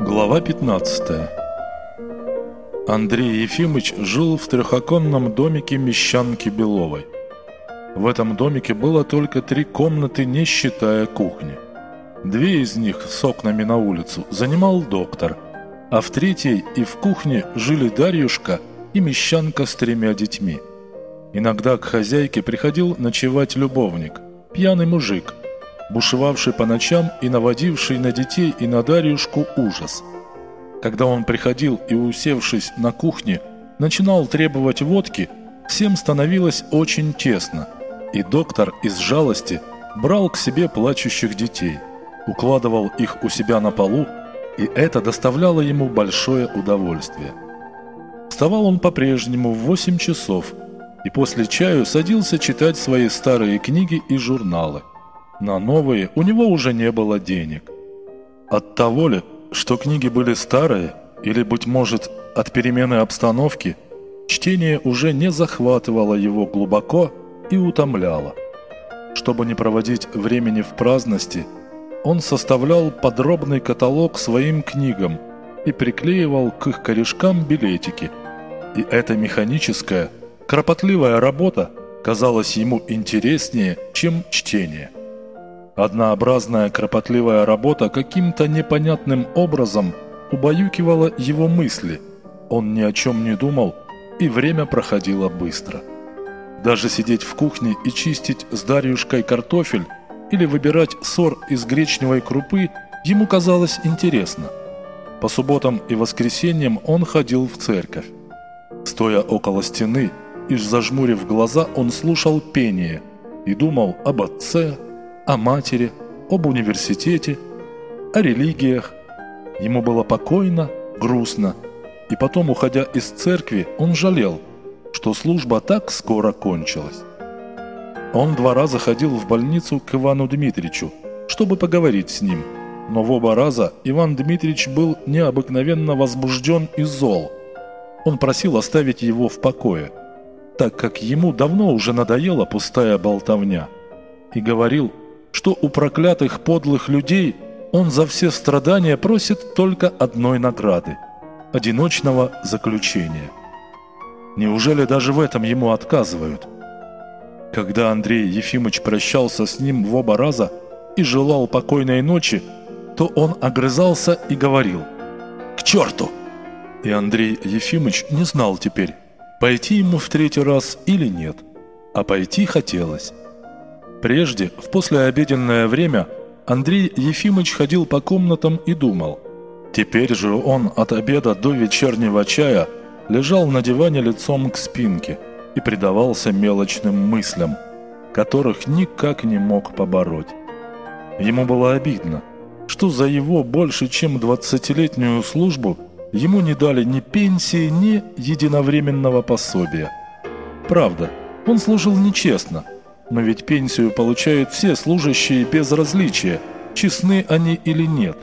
Глава 15 Андрей Ефимыч жил в трехоконном домике Мещанки Беловой. В этом домике было только три комнаты, не считая кухни. Две из них с окнами на улицу занимал доктор, а в третьей и в кухне жили Дарьюшка и Мещанка с тремя детьми. Иногда к хозяйке приходил ночевать любовник, пьяный мужик, бушевавший по ночам и наводивший на детей и на Дарьюшку ужас. Когда он приходил и, усевшись на кухне, начинал требовать водки, всем становилось очень тесно, и доктор из жалости брал к себе плачущих детей, укладывал их у себя на полу, и это доставляло ему большое удовольствие. Вставал он по-прежнему в 8 часов и после чаю садился читать свои старые книги и журналы – на новые у него уже не было денег. От того ли, что книги были старые, или, быть может, от перемены обстановки, чтение уже не захватывало его глубоко и утомляло. Чтобы не проводить времени в праздности, он составлял подробный каталог своим книгам и приклеивал к их корешкам билетики. И эта механическая, кропотливая работа казалась ему интереснее, чем чтение. Однообразная кропотливая работа каким-то непонятным образом убаюкивала его мысли. Он ни о чем не думал, и время проходило быстро. Даже сидеть в кухне и чистить с Дарьюшкой картофель или выбирать сор из гречневой крупы ему казалось интересно. По субботам и воскресеньям он ходил в церковь. Стоя около стены и зажмурив глаза, он слушал пение и думал об отце, о матери, об университете, о религиях. Ему было покойно, грустно, и потом, уходя из церкви, он жалел, что служба так скоро кончилась. Он два раза ходил в больницу к Ивану Дмитричу, чтобы поговорить с ним, но в оба раза Иван Дмитрич был необыкновенно возбужден и зол. Он просил оставить его в покое, так как ему давно уже надоела пустая болтовня, и говорил, что у проклятых подлых людей он за все страдания просит только одной награды – одиночного заключения. Неужели даже в этом ему отказывают? Когда Андрей Ефимович прощался с ним в оба раза и желал покойной ночи, то он огрызался и говорил «К черту!» И Андрей Ефимович не знал теперь, пойти ему в третий раз или нет, а пойти хотелось. Прежде, в послеобеденное время, Андрей Ефимович ходил по комнатам и думал. Теперь же он от обеда до вечернего чая лежал на диване лицом к спинке и предавался мелочным мыслям, которых никак не мог побороть. Ему было обидно, что за его больше чем двадцатилетнюю службу ему не дали ни пенсии, ни единовременного пособия. Правда, он служил нечестно – но ведь пенсию получают все служащие без различия, честны они или нет.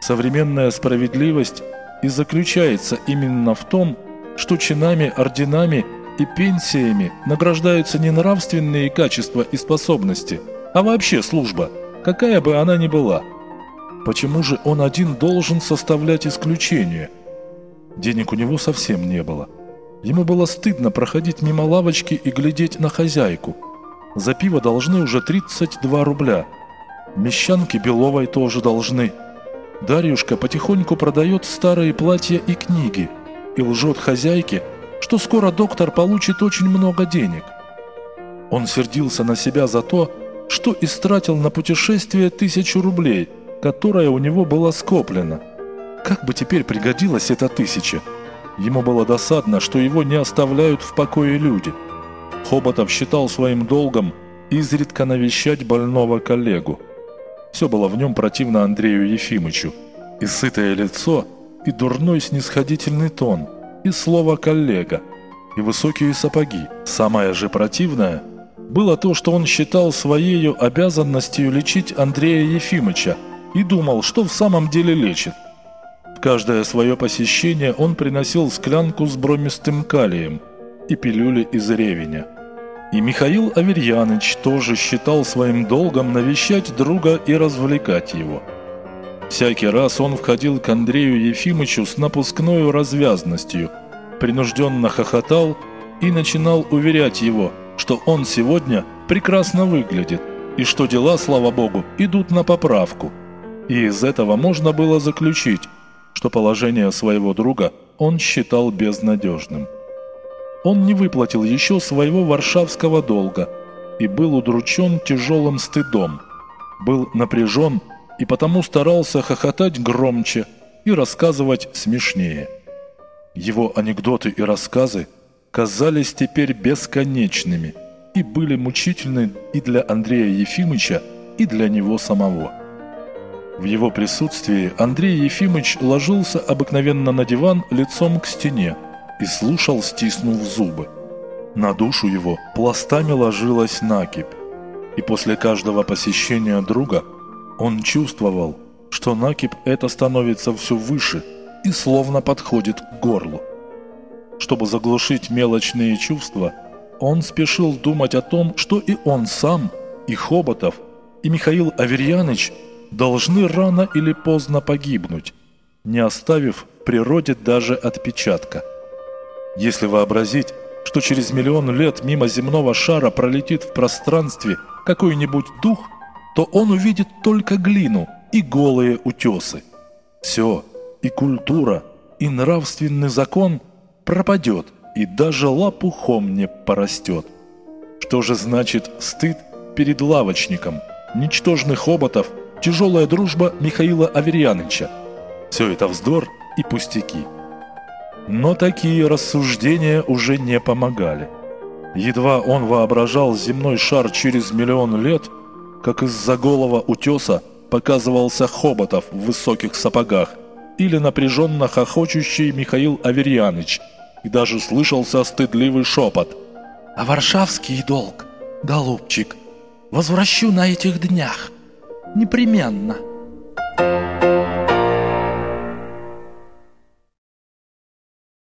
Современная справедливость и заключается именно в том, что чинами, орденами и пенсиями награждаются не нравственные качества и способности, а вообще служба, какая бы она ни была. Почему же он один должен составлять исключение? Денег у него совсем не было. Ему было стыдно проходить мимо лавочки и глядеть на хозяйку – за пиво должны уже 32 рубля. Мещанки Беловой тоже должны. Дарьюшка потихоньку продает старые платья и книги и лжет хозяйке, что скоро доктор получит очень много денег. Он сердился на себя за то, что истратил на путешествие тысячу рублей, которая у него была скоплена. Как бы теперь пригодилась эта тысяча? Ему было досадно, что его не оставляют в покое люди – Хоботов считал своим долгом изредка навещать больного коллегу. Все было в нем противно Андрею Ефимычу. И сытое лицо, и дурной снисходительный тон, и слово «коллега», и высокие сапоги. Самое же противное было то, что он считал своей обязанностью лечить Андрея Ефимыча и думал, что в самом деле лечит. В каждое свое посещение он приносил склянку с бромистым калием – и пилюли из ревеня. И Михаил Аверьяныч тоже считал своим долгом навещать друга и развлекать его. Всякий раз он входил к Андрею Ефимычу с напускной развязностью, принужденно хохотал и начинал уверять его, что он сегодня прекрасно выглядит и что дела, слава богу, идут на поправку. И из этого можно было заключить, что положение своего друга он считал безнадежным. Он не выплатил еще своего варшавского долга и был удручен тяжелым стыдом, был напряжен и потому старался хохотать громче и рассказывать смешнее. Его анекдоты и рассказы казались теперь бесконечными и были мучительны и для Андрея Ефимыча, и для него самого. В его присутствии Андрей Ефимыч ложился обыкновенно на диван лицом к стене и слушал, стиснув зубы. На душу его пластами ложилась накипь, и после каждого посещения друга он чувствовал, что накипь это становится все выше и словно подходит к горлу. Чтобы заглушить мелочные чувства, он спешил думать о том, что и он сам, и Хоботов, и Михаил Аверьяныч должны рано или поздно погибнуть, не оставив в природе даже отпечатка. Если вообразить, что через миллион лет мимо земного шара пролетит в пространстве какой-нибудь дух, то он увидит только глину и голые утесы. Все, и культура, и нравственный закон пропадет, и даже лопухом не порастет. Что же значит стыд перед лавочником, ничтожных хоботов, тяжелая дружба Михаила Аверьяныча? Все это вздор и пустяки. Но такие рассуждения уже не помогали. Едва он воображал земной шар через миллион лет, как из-за голого утеса показывался Хоботов в высоких сапогах или напряженно хохочущий Михаил Аверьяныч – и даже слышался стыдливый шепот. «А варшавский долг, голубчик, возвращу на этих днях. Непременно».